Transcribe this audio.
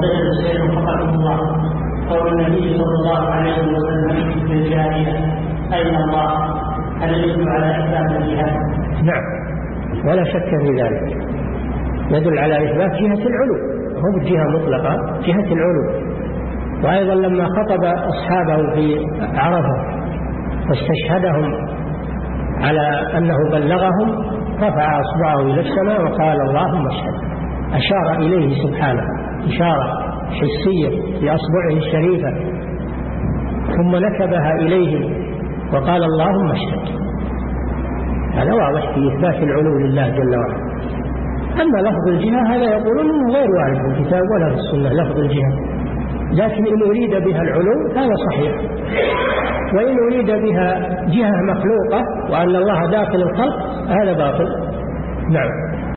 فضيلة الشيخ وفقكم الله قول النبي صلى الله عليه وسلم في الجارية أين الله هل يدل على إثبات الجهاد؟ نعم. ولا شك في ذلك. يدل على إثبات جهة العلو. هو بالجهة مطلقة جهة العلو. وأيضا لما خطب أصحابه في عرفة واستشهدهم على أنه بلغهم رفع أصبعه إلى السماء وقال اللهم اشهد. أشار إليه سبحانه. إشارة حسية بأصبعه الشريفة ثم نكبها إليه وقال اللهم اشهد هذا واضح في إثبات العلو لله جل وعلا. أما لفظ الجهة هذا يقولون غير وارد في الكتاب ولا في السنة لفظ الجهة. لكن إن أريد بها العلو هذا صحيح. وإن أريد بها جهة مخلوقة وأن الله داخل الخلق هذا باطل. نعم.